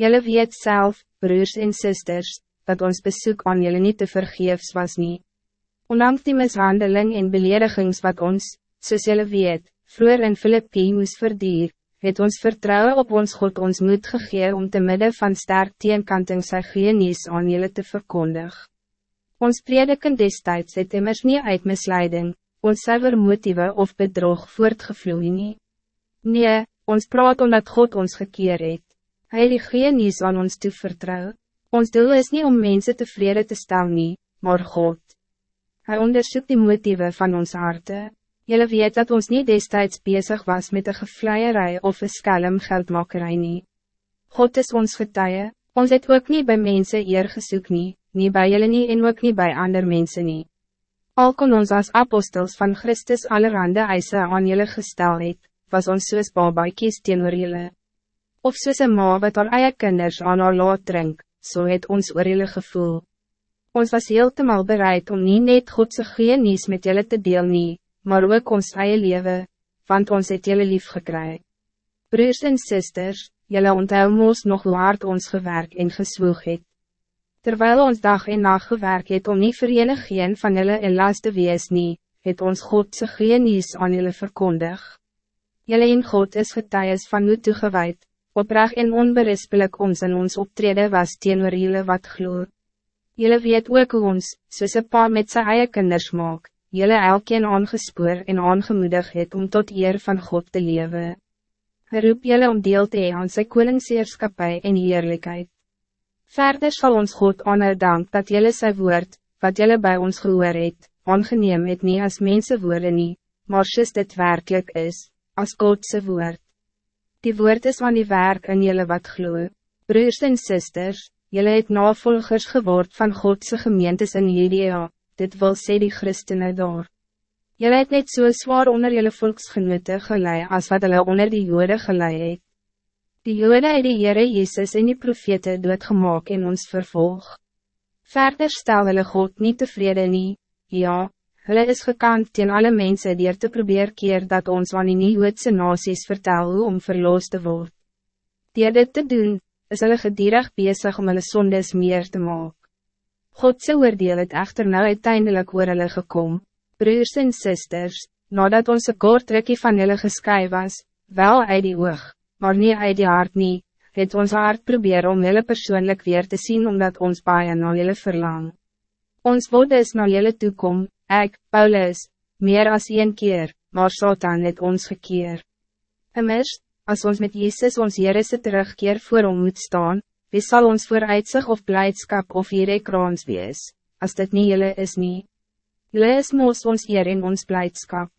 Jelle weet zelf, broers en zusters, dat ons bezoek aan jullie niet te vergeefs was niet. Ondanks die mishandeling en beledigings wat ons, soos jylle weet, vroeger in Philippie moes verdier, het ons vertrouwen op ons God ons moed gegee om te midden van sterk teenkanting sy genies aan jullie te verkondig. Ons prediken destijds het immers nie uit misleiding, ons zuiver motieve of bedrog voortgevloei nie. Nee, ons praat omdat God ons gekeer het. Het die genies aan ons toe vertrouw. Ons doel is niet om mensen tevreden te stellen, nie, maar God. Hij onderzoekt die motieven van ons harten. Jullie weet dat ons niet destijds bezig was met een gefleierij of een skelm geldmakerij nie. God is ons getuie, ons het ook niet bij mensen eer gesoek nie, nie bij jullie nie en ook niet bij andere mensen nie. Al kon ons als apostels van Christus allerhande eisen aan jullie gestel het, was ons soos babaikies teenoor jullie. Of soos een ma wat haar eie kinders aan haar laat drink, so het ons oor jullie gevoel. Ons was heeltemal bereid om niet net Godse genies met jullie te deel nie, maar ook ons eie leven, want ons het jullie lief gekry. Broers en sisters, jullie onthou ons nog hoe hard ons gewerk en geswoeg het. Terwijl ons dag en nacht gewerk het om nie verenig geen van jullie in last te wees nie, het ons Godse genies aan jullie verkondig. Jullie in God is getuies van u toegewijd, oprecht en onberispelijk ons in ons optreden was teenoor jullie wat gloed. Jullie weet ook hoe ons, soos een pa met sy eie kinders maak, jullie elkeen aangespoor en aangemoedig het om tot eer van God te leven. Hij roep jullie om deel te hee aan sy koningsheerskapie en heerlijkheid. Verder zal ons God aanhou dank dat jullie sy woord, wat jullie bij ons gehoor het, aangeneem het nie as mense woorde nie, maar soos dit werkelijk is, als Godse woord. Die woord is van die werk in jullie wat gloe, broers en sisters, Jullie het navolgers geword van Godse gemeentes in Judea, dit wil sê die christenen daar. Jullie het net so zwaar onder jullie volksgenote gelei als wat hulle onder die jode gelei het. Die jode het die Heere Jezus en die profete doodgemaak en ons vervolg. Verder stel hulle God niet tevreden nie, ja, hulle is gekant teen alle mensen die er te probeer keer dat ons van die nie-Joodse nasies vertel hoe om verloos te word. Die dit te doen, is hulle gedierig bezig om hulle sondes meer te maken. Godse oordeel het echter nou uiteindelijk oor hulle gekom, broers en sisters, nadat onze kort rukkie van hulle gesky was, wel uit die oog, maar niet uit die hart nie, het ons hart probeer om hulle persoonlijk weer te zien omdat ons baie na hulle verlang. Ons woorde is na julle toekom, ek, Paulus, meer als een keer, maar Satan het ons gekeer. Immers, als ons met Jezus ons Heerese terugkeer voor om moet staan, wie zal ons voor uitzig of blijdschap of hier ekraans wees, als dit niet jullie is niet. Jullie is moos ons hier in ons blijdschap.